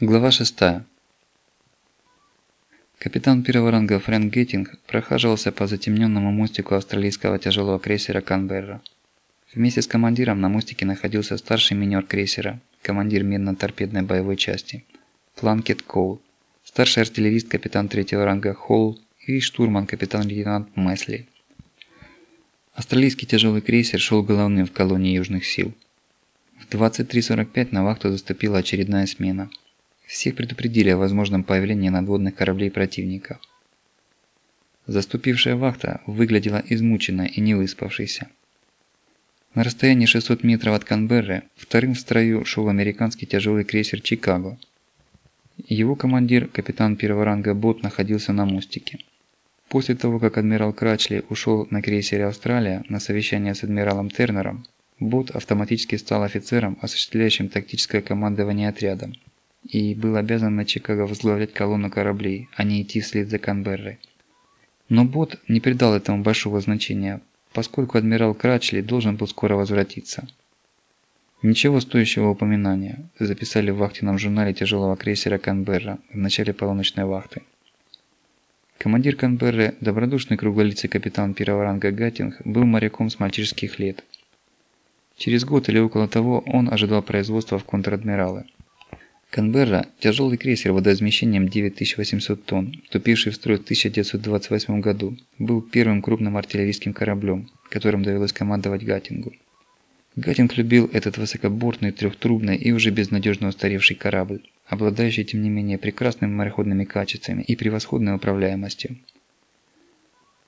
Глава 6. Капитан первого ранга Фрэнк Геттинг прохаживался по затемненному мостику австралийского тяжелого крейсера «Канберра». Вместе с командиром на мостике находился старший минер крейсера, командир медно-торпедной боевой части, Планкет Коул, старший артиллерист капитан третьего ранга Холл и штурман капитан-лейтенант Месли. Австралийский тяжелый крейсер шел головным в колонии южных сил. В 23.45 на вахту заступила очередная смена – всех предупредили о возможном появлении надводных кораблей противника. Заступившая вахта выглядела измученной и не выспавшейся. На расстоянии 600 метров от Канберры вторым в строю шел американский тяжелый крейсер «Чикаго». Его командир, капитан первого ранга Бот, находился на мостике. После того, как адмирал Крачли ушел на крейсере «Австралия» на совещание с адмиралом Тернером, Бот автоматически стал офицером, осуществляющим тактическое командование отрядом и был обязан на Чикаго возглавлять колонну кораблей, а не идти вслед за Канберрой. Но Бот не придал этому большого значения, поскольку адмирал Крачли должен был скоро возвратиться. Ничего стоящего упоминания записали в вахтенном журнале тяжелого крейсера Канберра в начале полуночной вахты. Командир Канберры, добродушный круглолицый капитан первого ранга Гаттинг, был моряком с мальчишеских лет. Через год или около того он ожидал производства в контр-адмиралы. Канберра – тяжелый крейсер водоизмещением 9800 тонн, вступивший в строй в 1928 году, был первым крупным артиллерийским кораблем, которым довелось командовать Гаттингу. Гаттинг любил этот высокобортный, трехтрубный и уже безнадежно устаревший корабль, обладающий тем не менее прекрасными мореходными качествами и превосходной управляемостью.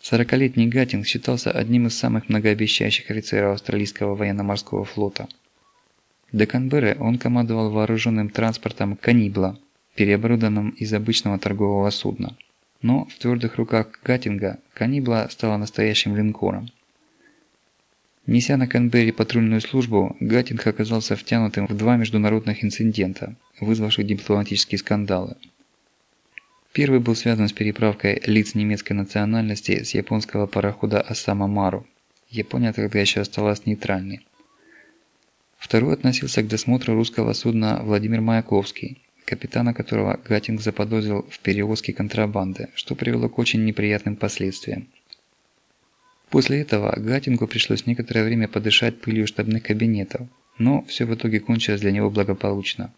Сорокалетний Гаттинг считался одним из самых многообещающих офицеров австралийского военно-морского флота – до Канберры он командовал вооруженным транспортом «Канибла», переоборудованным из обычного торгового судна. Но в твердых руках Гаттинга «Канибла» стала настоящим линкором. Неся на Канберре патрульную службу, Гаттинг оказался втянутым в два международных инцидента, вызвавших дипломатические скандалы. Первый был связан с переправкой лиц немецкой национальности с японского парохода Осама Мару. Япония тогда еще осталась нейтральной. Второй относился к досмотру русского судна Владимир Маяковский, капитана которого Гатинг заподозрил в перевозке контрабанды, что привело к очень неприятным последствиям. После этого Гатингу пришлось некоторое время подышать пылью штабных кабинетов, но все в итоге кончилось для него благополучно.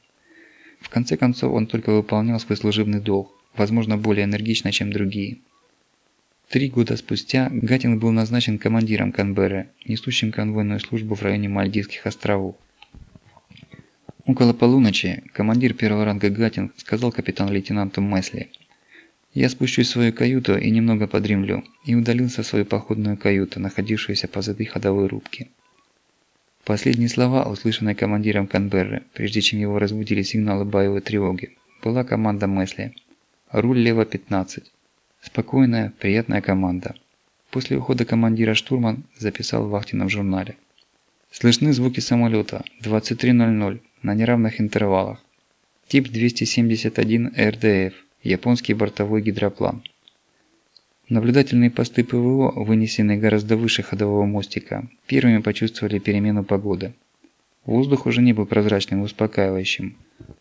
В конце концов он только выполнял свой служебный долг, возможно более энергично, чем другие. Три года спустя Гаттинг был назначен командиром Канберры, несущим конвойную службу в районе Мальдивских островов. Около полуночи командир первого ранга Гаттинг сказал капитан-лейтенанту Месли «Я спущусь в свою каюту и немного подремлю», и удалился в свою походную каюту, находившуюся позади ходовой рубки. Последние слова, услышанные командиром Канберры, прежде чем его разбудили сигналы боевой тревоги, была команда Месли «Руль лево 15». Спокойная, приятная команда. После ухода командира штурман записал в вахтенном журнале. Слышны звуки самолета 23.00 на неравных интервалах. Тип 271 РДФ, японский бортовой гидроплан. Наблюдательные посты ПВО, вынесенные гораздо выше ходового мостика, первыми почувствовали перемену погоды. Воздух уже не был прозрачным и успокаивающим.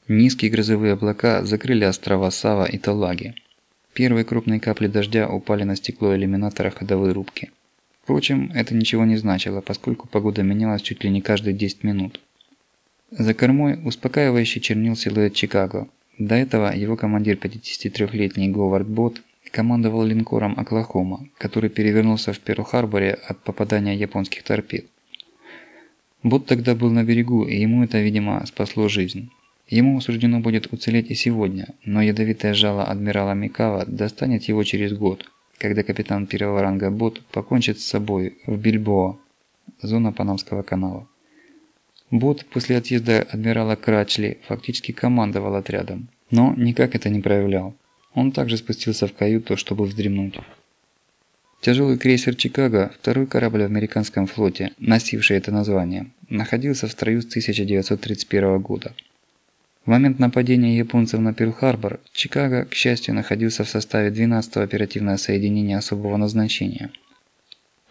Низкие грозовые облака закрыли острова Сава и Талаги. Первые крупные капли дождя упали на стекло иллюминатора ходовой рубки. Впрочем, это ничего не значило, поскольку погода менялась чуть ли не каждые 10 минут. За кормой успокаивающе чернил силуэт Чикаго. До этого его командир 53-летний Говард Бот командовал линкором Оклахома, который перевернулся в Перл-Харборе от попадания японских торпед. Бот тогда был на берегу, и ему это, видимо, спасло жизнь. Ему суждено будет уцелеть и сегодня, но ядовитое жало адмирала Микава достанет его через год, когда капитан первого ранга Бот покончит с собой в Бильбоа, зона Панамского канала. Бот после отъезда адмирала Крачли фактически командовал отрядом, но никак это не проявлял. Он также спустился в каюту, чтобы вздремнуть. Тяжелый крейсер «Чикаго», второй корабль в американском флоте, носивший это название, находился в строю с 1931 года. В момент нападения японцев на Перл-Харбор, Чикаго, к счастью, находился в составе 12-го оперативного соединения особого назначения.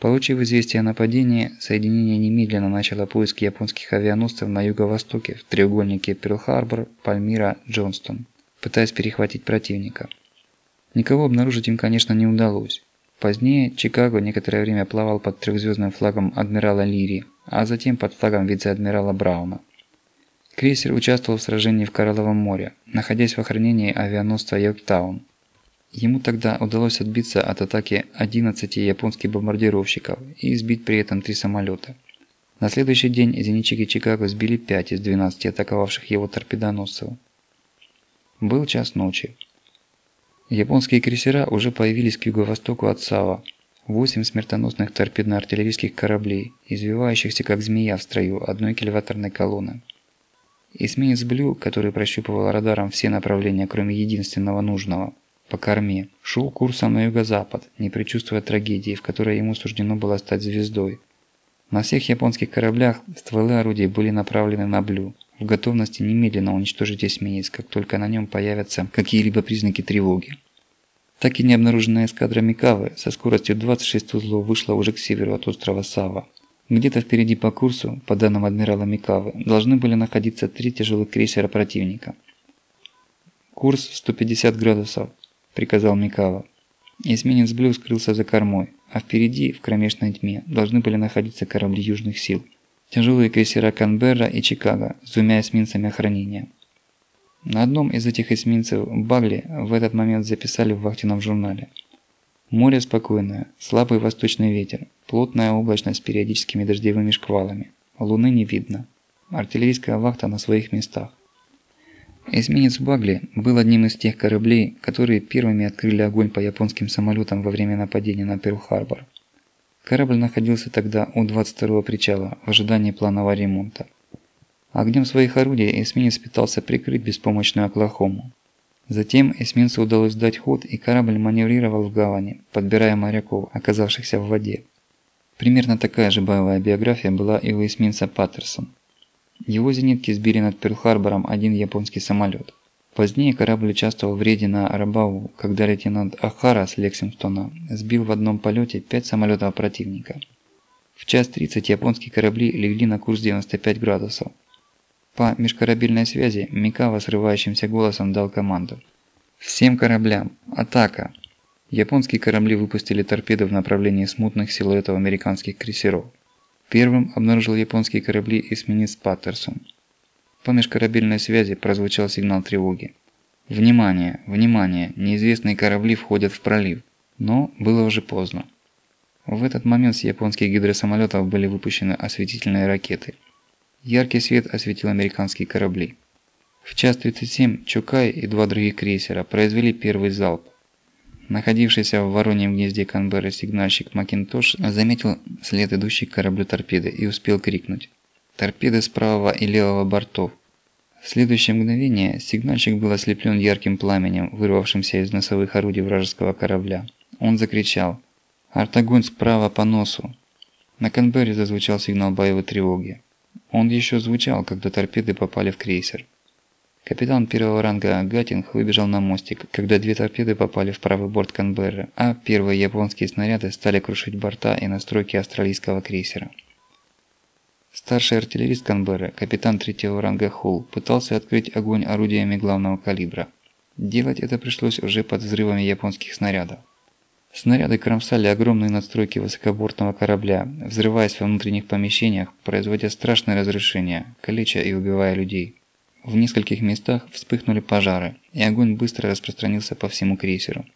Получив известие о нападении, соединение немедленно начало поиски японских авианосцев на юго-востоке в треугольнике Перл-Харбор, Пальмира, Джонстон, пытаясь перехватить противника. Никого обнаружить им, конечно, не удалось. Позднее Чикаго некоторое время плавал под трехзвездным флагом адмирала Лири, а затем под флагом вице-адмирала Брауна. Крейсер участвовал в сражении в Коралловом море, находясь в охранении авианосца Йорктаун. Ему тогда удалось отбиться от атаки 11 японских бомбардировщиков и сбить при этом три самолета. На следующий день зенитчики Чикаго сбили 5 из 12 атаковавших его торпедоносцев. Был час ночи. Японские крейсера уже появились к юго-востоку от Сава. Восемь смертоносных торпедно-артиллерийских кораблей, извивающихся как змея в строю одной кильваторной колонны. Эсминец Блю, который прощупывал радаром все направления, кроме единственного нужного, по корме, шел курсом на юго-запад, не предчувствуя трагедии, в которой ему суждено было стать звездой. На всех японских кораблях стволы орудий были направлены на Блю, в готовности немедленно уничтожить эсминец, как только на нем появятся какие-либо признаки тревоги. Так и не обнаруженная эскадра Микавы со скоростью 26 узлов вышла уже к северу от острова Сава. Где-то впереди по курсу, по данным адмирала Микавы, должны были находиться три тяжелых крейсера противника. «Курс 150 градусов», – приказал Микава. Эсминец Блю скрылся за кормой, а впереди, в кромешной тьме, должны были находиться корабли южных сил – Тяжелые крейсера Канберра и Чикаго с двумя эсминцами охранения. На одном из этих эсминцев Багли в этот момент записали в вахтенном журнале. Море спокойное, слабый восточный ветер, плотная облачность с периодическими дождевыми шквалами. Луны не видно. Артиллерийская вахта на своих местах. Эсминец Багли был одним из тех кораблей, которые первыми открыли огонь по японским самолетам во время нападения на Перл-Харбор. Корабль находился тогда у 22-го причала в ожидании планового ремонта. Огнем своих орудий эсминец пытался прикрыть беспомощную Оклахому. Затем эсминцу удалось дать ход, и корабль маневрировал в гавани, подбирая моряков, оказавшихся в воде. Примерно такая же боевая биография была и у эсминца Паттерсон. Его зенитки сбили над Перл-Харбором один японский самолет. Позднее корабль участвовал в рейде на Арабау, когда лейтенант Ахара с Лексингтона сбил в одном полете пять самолетов противника. В час 30 японские корабли легли на курс 95 градусов. По межкорабельной связи Микава срывающимся голосом дал команду. «Всем кораблям! Атака!» Японские корабли выпустили торпеды в направлении смутных силуэтов американских крейсеров. Первым обнаружил японские корабли эсминец Паттерсон. По межкорабельной связи прозвучал сигнал тревоги. «Внимание! Внимание! Неизвестные корабли входят в пролив!» Но было уже поздно. В этот момент с японских гидросамолетов были выпущены осветительные ракеты. Яркий свет осветил американские корабли. В час 37 Чукай и два других крейсера произвели первый залп. Находившийся в вороньем гнезде Канберры сигнальщик Макинтош заметил след идущей к кораблю торпеды и успел крикнуть торпеды с правого и левого бортов. В следующее мгновение сигнальщик был ослеплен ярким пламенем, вырвавшимся из носовых орудий вражеского корабля. Он закричал «Артогонь справа по носу!». На Канберре зазвучал сигнал боевой тревоги. Он еще звучал, когда торпеды попали в крейсер. Капитан первого ранга Гатинг выбежал на мостик, когда две торпеды попали в правый борт Канберры, а первые японские снаряды стали крушить борта и настройки австралийского крейсера. Старший артиллерист Канберры, капитан третьего ранга Холл, пытался открыть огонь орудиями главного калибра. Делать это пришлось уже под взрывами японских снарядов. Снаряды кромсали огромные надстройки высокобортного корабля, взрываясь во внутренних помещениях, производя страшные разрушения, калеча и убивая людей. В нескольких местах вспыхнули пожары, и огонь быстро распространился по всему крейсеру.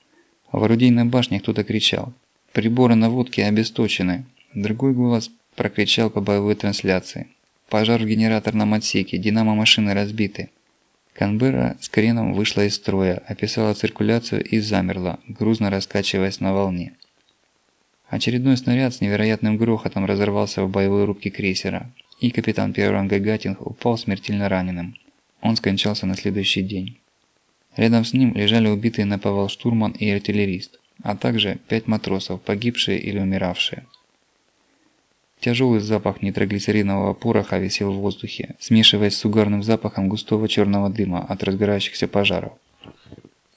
В орудийной башне кто-то кричал «Приборы наводки обесточены!» Другой голос прокричал по боевой трансляции. Пожар в генераторном отсеке, динамо-машины разбиты. Канберра с креном вышла из строя, описала циркуляцию и замерла, грузно раскачиваясь на волне. Очередной снаряд с невероятным грохотом разорвался в боевой рубке крейсера, и капитан первого ранга Гаттинг упал смертельно раненым. Он скончался на следующий день. Рядом с ним лежали убитые на повал штурман и артиллерист, а также пять матросов, погибшие или умиравшие. Тяжелый запах нитроглицеринового пороха висел в воздухе, смешиваясь с угарным запахом густого черного дыма от разгорающихся пожаров.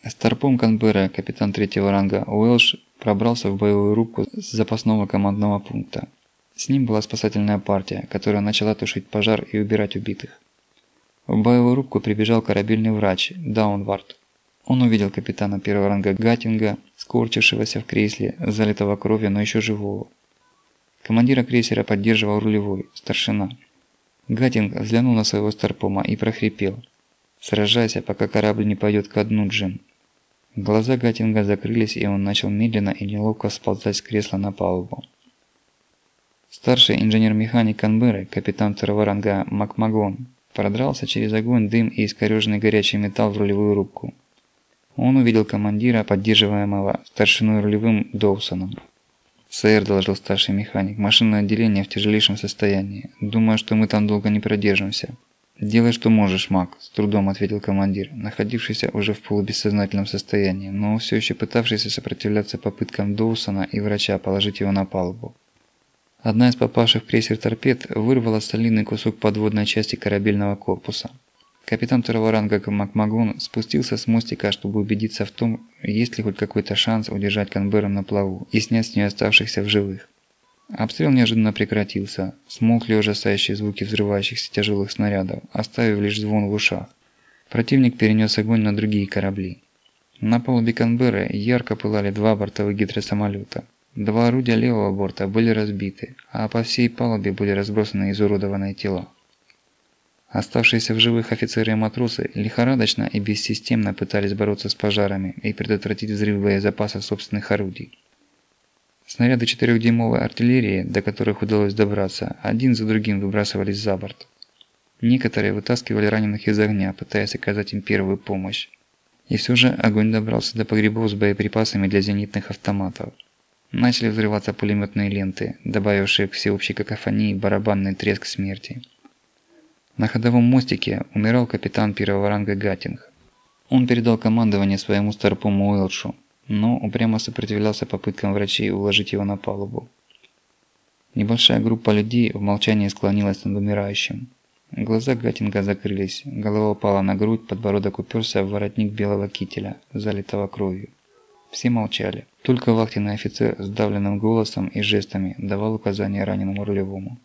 Старпом Канберра, капитан третьего ранга Уэлш, пробрался в боевую рубку с запасного командного пункта. С ним была спасательная партия, которая начала тушить пожар и убирать убитых. В боевую рубку прибежал корабельный врач Даунвард. Он увидел капитана первого ранга Гаттинга, скорчившегося в кресле, залитого кровью, но еще живого. Командира крейсера поддерживал рулевой, старшина. Гаттинг взглянул на своего старпома и прохрипел. «Сражайся, пока корабль не пойдет ко дну, Джим». Глаза Гаттинга закрылись, и он начал медленно и неловко сползать с кресла на палубу. Старший инженер-механик Канберы, капитан второго ранга Макмагон, продрался через огонь, дым и искореженный горячий металл в рулевую рубку. Он увидел командира, поддерживаемого старшиной рулевым Доусоном. «Сэр», – доложил старший механик, – «машинное отделение в тяжелейшем состоянии. Думаю, что мы там долго не продержимся». «Делай, что можешь, Мак», – с трудом ответил командир, находившийся уже в полубессознательном состоянии, но все еще пытавшийся сопротивляться попыткам Доусона и врача положить его на палубу. Одна из попавших в крейсер торпед вырвала солидный кусок подводной части корабельного корпуса. Капитан второго ранга Макмагон спустился с мостика, чтобы убедиться в том, есть ли хоть какой-то шанс удержать Канберру на плаву и снять с нее оставшихся в живых. Обстрел неожиданно прекратился, смолкли ужасающие звуки взрывающихся тяжелых снарядов, оставив лишь звон в ушах. Противник перенес огонь на другие корабли. На палубе Канберры ярко пылали два бортовых гидросамолета. Два орудия левого борта были разбиты, а по всей палубе были разбросаны изуродованные тела. Оставшиеся в живых офицеры и матросы лихорадочно и бессистемно пытались бороться с пожарами и предотвратить взрыв боезапасов собственных орудий. Снаряды четырехдюймовой артиллерии, до которых удалось добраться, один за другим выбрасывались за борт. Некоторые вытаскивали раненых из огня, пытаясь оказать им первую помощь. И все же огонь добрался до погребов с боеприпасами для зенитных автоматов. Начали взрываться пулеметные ленты, добавившие к всеобщей какофонии барабанный треск смерти. На ходовом мостике умирал капитан первого ранга Гаттинг. Он передал командование своему старпому Уэлшу, но упрямо сопротивлялся попыткам врачей уложить его на палубу. Небольшая группа людей в молчании склонилась над умирающим. Глаза Гаттинга закрылись, голова упала на грудь, подбородок уперся в воротник белого кителя, залитого кровью. Все молчали. Только вахтенный офицер с давленным голосом и жестами давал указания раненому рулевому.